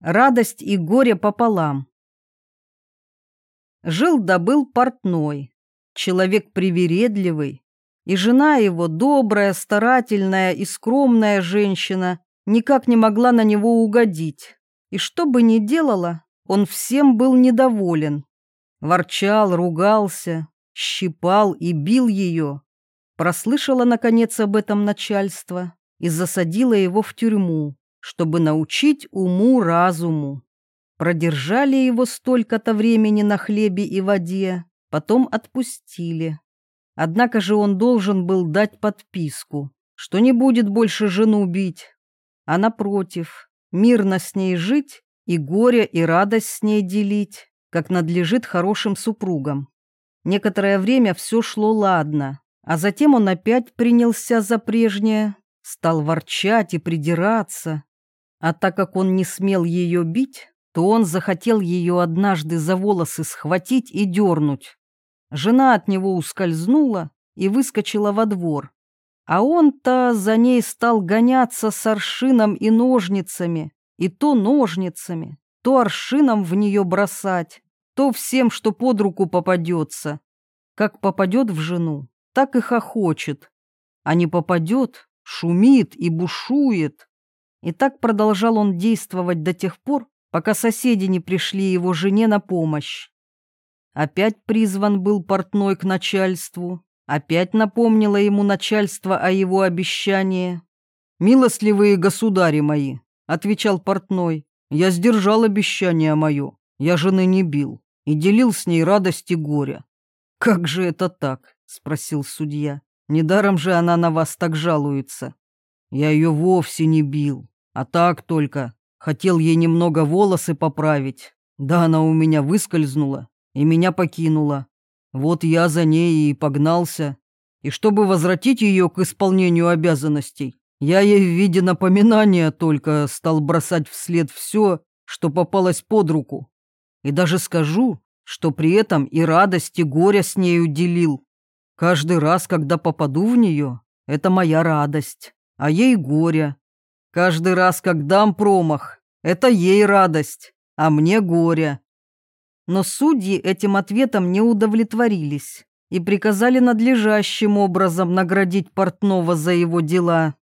Радость и горе пополам. Жил-добыл портной, человек привередливый, и жена его, добрая, старательная и скромная женщина, никак не могла на него угодить. И что бы ни делала, он всем был недоволен. Ворчал, ругался, щипал и бил ее. Прослышала, наконец, об этом начальство и засадила его в тюрьму чтобы научить уму-разуму. Продержали его столько-то времени на хлебе и воде, потом отпустили. Однако же он должен был дать подписку, что не будет больше жену бить, а напротив, мирно с ней жить и горе и радость с ней делить, как надлежит хорошим супругам. Некоторое время все шло ладно, а затем он опять принялся за прежнее, стал ворчать и придираться, а так как он не смел ее бить, то он захотел ее однажды за волосы схватить и дернуть. Жена от него ускользнула и выскочила во двор. А он-то за ней стал гоняться с аршином и ножницами, и то ножницами, то аршином в нее бросать, то всем, что под руку попадется. Как попадет в жену, так и хохочет. А не попадет, шумит и бушует. И так продолжал он действовать до тех пор, пока соседи не пришли его жене на помощь. Опять призван был портной к начальству, опять напомнило ему начальство о его обещании. «Милостливые государи мои», — отвечал портной, — «я сдержал обещание мое, я жены не бил и делил с ней радость и горе». «Как же это так?» — спросил судья. «Недаром же она на вас так жалуется». «Я ее вовсе не бил, а так только хотел ей немного волосы поправить. Да она у меня выскользнула и меня покинула. Вот я за ней и погнался. И чтобы возвратить ее к исполнению обязанностей, я ей в виде напоминания только стал бросать вслед все, что попалось под руку. И даже скажу, что при этом и радость, и горе с нею делил. Каждый раз, когда попаду в нее, это моя радость, а ей горе. Каждый раз, как дам промах, это ей радость, а мне горе. Но судьи этим ответом не удовлетворились и приказали надлежащим образом наградить портного за его дела.